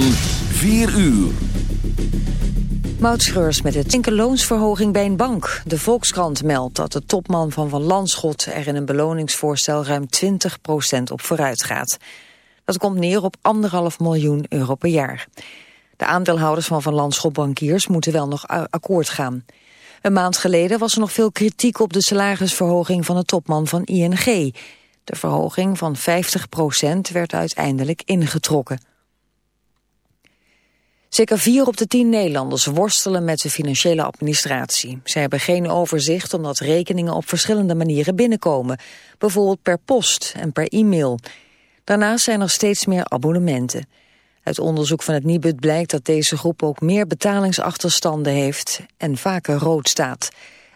4 uur. Moutschreurs met het loonsverhoging bij een bank. De Volkskrant meldt dat de topman van Van Landschot er in een beloningsvoorstel ruim 20% op vooruit gaat. Dat komt neer op anderhalf miljoen euro per jaar. De aandeelhouders van Van Landschot bankiers moeten wel nog akkoord gaan. Een maand geleden was er nog veel kritiek op de salarisverhoging van de topman van ING. De verhoging van 50% werd uiteindelijk ingetrokken. Zeker vier op de tien Nederlanders worstelen met de financiële administratie. Ze hebben geen overzicht omdat rekeningen op verschillende manieren binnenkomen. Bijvoorbeeld per post en per e-mail. Daarnaast zijn er steeds meer abonnementen. Uit onderzoek van het Nibud blijkt dat deze groep ook meer betalingsachterstanden heeft en vaker rood staat.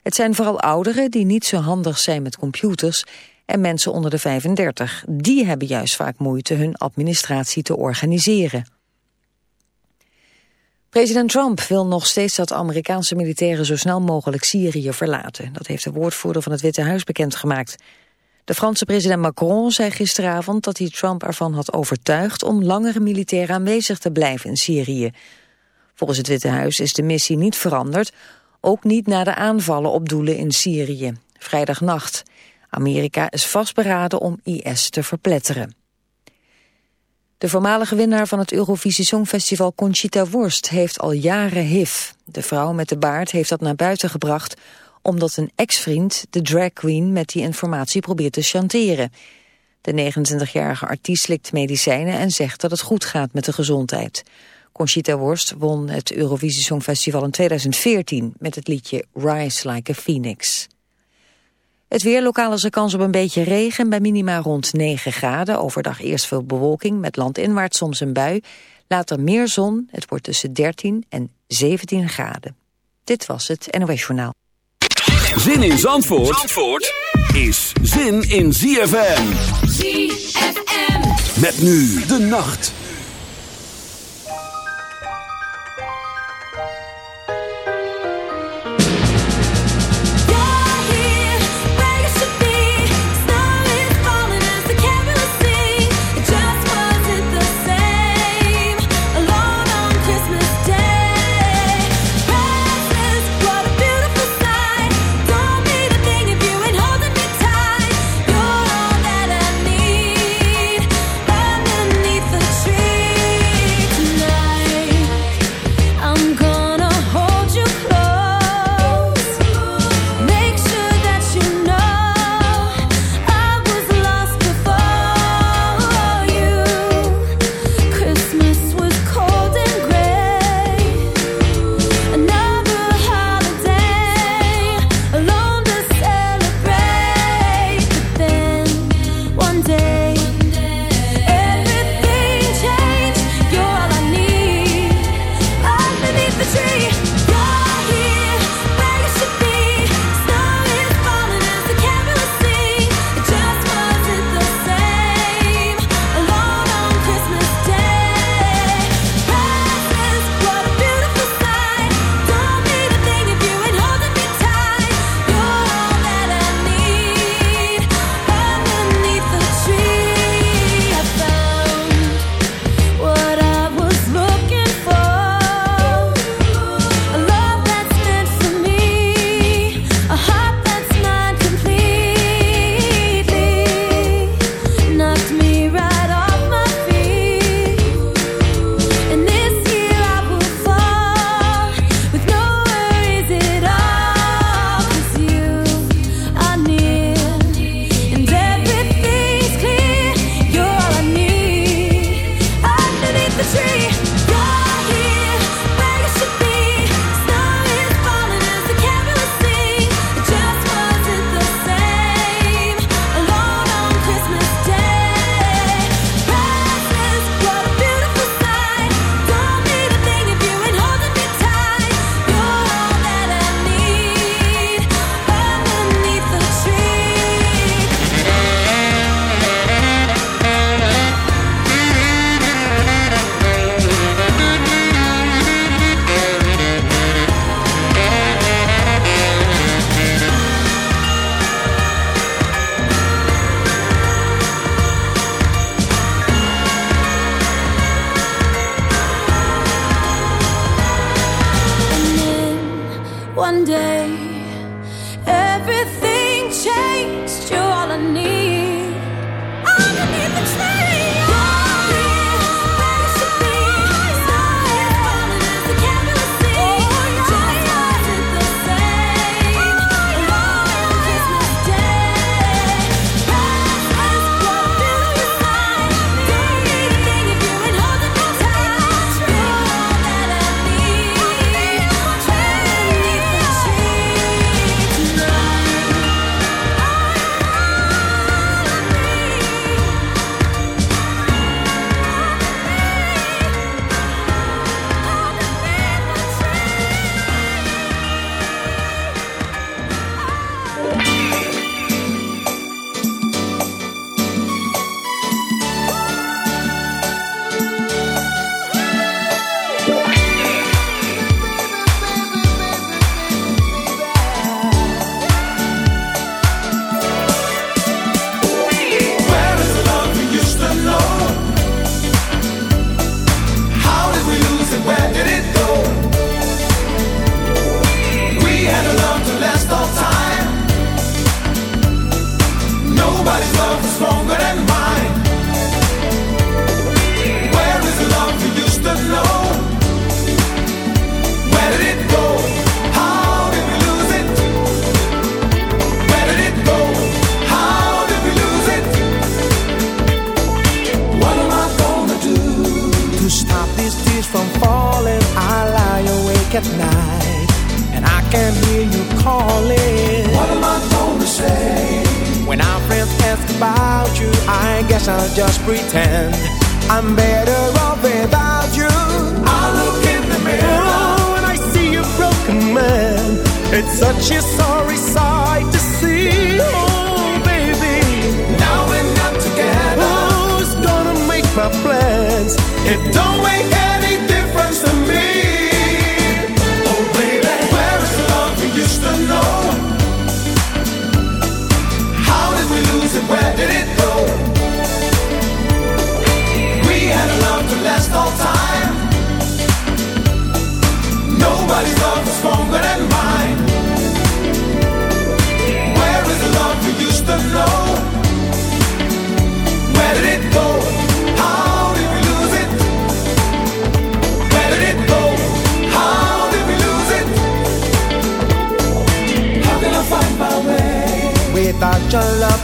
Het zijn vooral ouderen die niet zo handig zijn met computers en mensen onder de 35. Die hebben juist vaak moeite hun administratie te organiseren. President Trump wil nog steeds dat Amerikaanse militairen zo snel mogelijk Syrië verlaten. Dat heeft de woordvoerder van het Witte Huis bekendgemaakt. De Franse president Macron zei gisteravond dat hij Trump ervan had overtuigd om langer militair aanwezig te blijven in Syrië. Volgens het Witte Huis is de missie niet veranderd, ook niet na de aanvallen op doelen in Syrië. Vrijdagnacht. Amerika is vastberaden om IS te verpletteren. De voormalige winnaar van het Eurovisie Songfestival Conchita Wurst heeft al jaren HIV. De vrouw met de baard heeft dat naar buiten gebracht omdat een ex-vriend de drag queen met die informatie probeert te chanteren. De 29-jarige artiest slikt medicijnen en zegt dat het goed gaat met de gezondheid. Conchita Wurst won het Eurovisie Songfestival in 2014 met het liedje Rise Like a Phoenix. Het weer, lokaal is er kans op een beetje regen, bij minima rond 9 graden. Overdag eerst veel bewolking, met landinwaarts soms een bui. Later meer zon, het wordt tussen 13 en 17 graden. Dit was het NOS Journaal. Zin in Zandvoort, Zandvoort is zin in ZFM. ZFM. Met nu de nacht.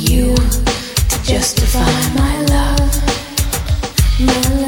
you to justify my love, my love.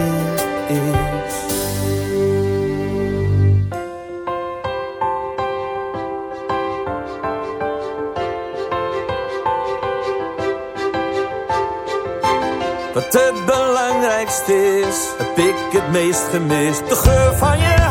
belangrijkste is, heb ik het meest gemist. De geur van je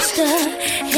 coaster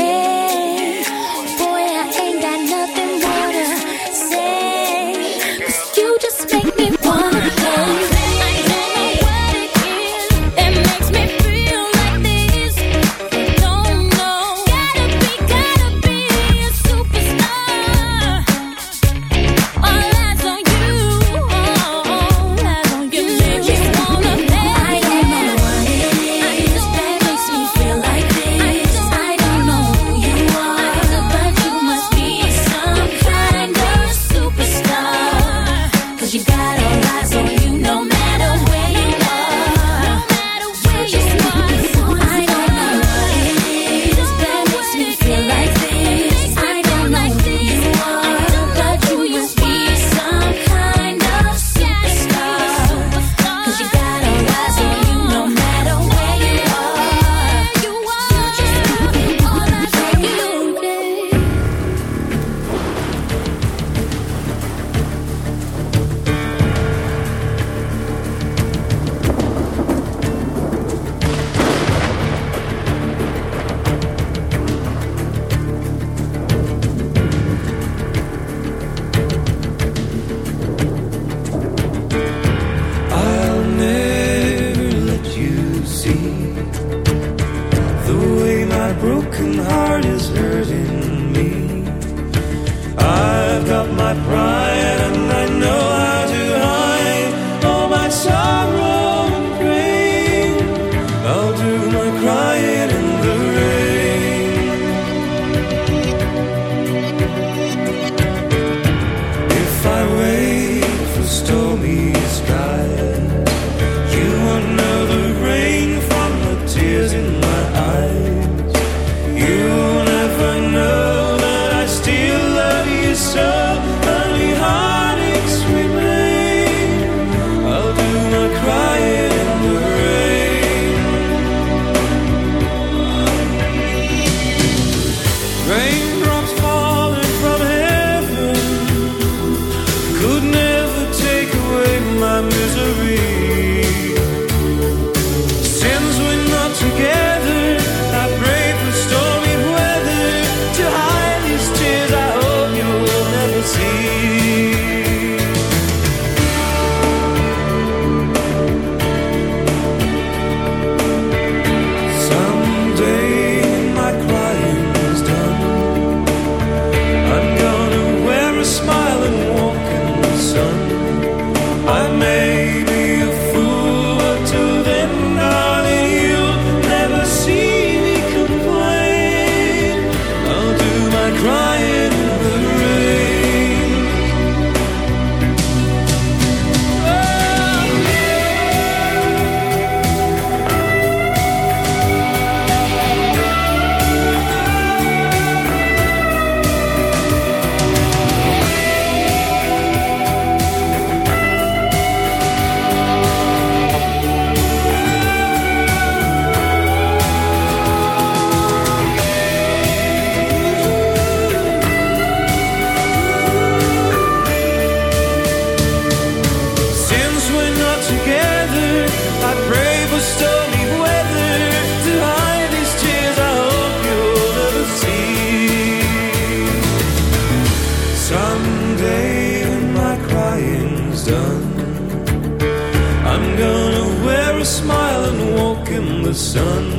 sun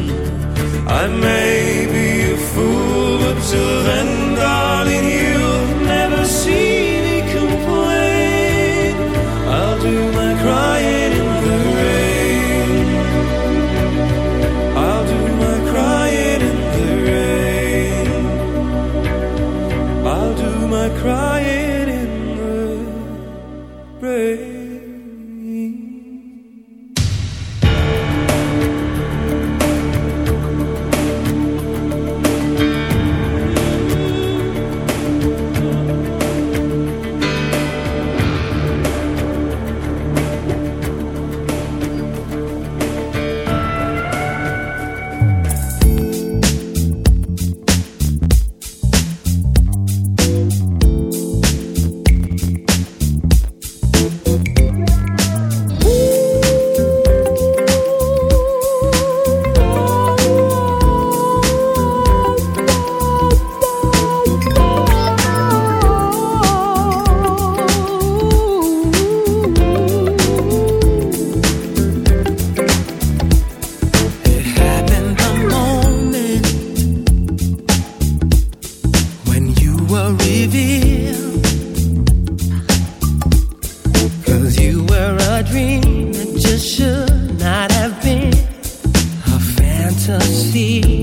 were revealed. Cause you were a dream that just should not have been a fantasy.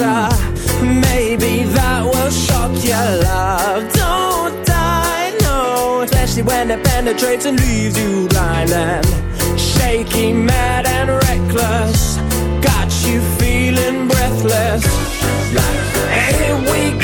Maybe that will shock your love. Don't die, no. Especially when it penetrates and leaves you blind and shaky, mad and reckless. Got you feeling breathless. Like, hey, we go.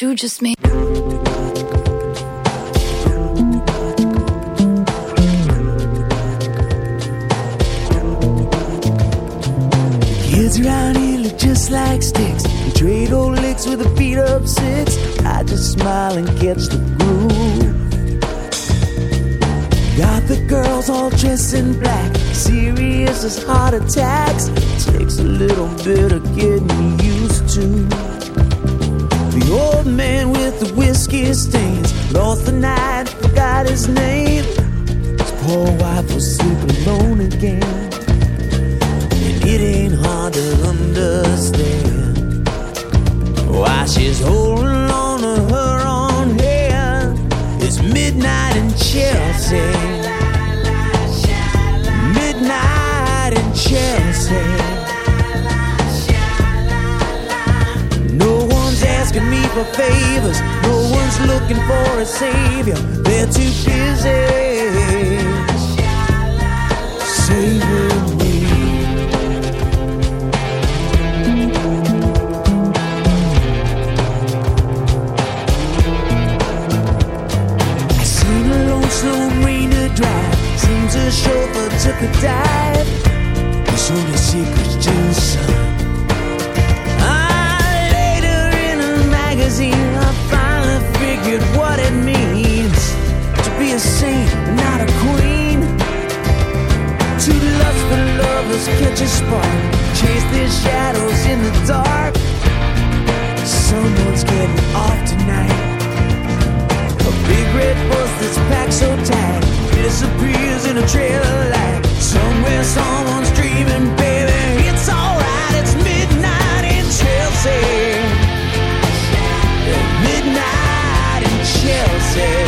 You just made. Kids around here look just like sticks. We trade old licks with a beat up six. I just smile and catch the groove. Got the girls all dressed in black, serious as heart attacks. Takes a little bit of getting used to. The night, forgot his name. His poor wife was sleeping alone again. And it ain't hard to understand why she's holding on to her own hand. It's midnight in Chelsea. Midnight in Chelsea. No one's asking me for favors. Looking for a savior. They're too busy saving me. I to. Seems a chauffeur took a dive. shadows catch a spark. Chase their shadows in the dark. Someone's getting off tonight. A big red bus that's packed so tight disappears in a trail of light. Somewhere someone's dreaming, baby. It's alright. It's midnight in Chelsea. Midnight in Chelsea.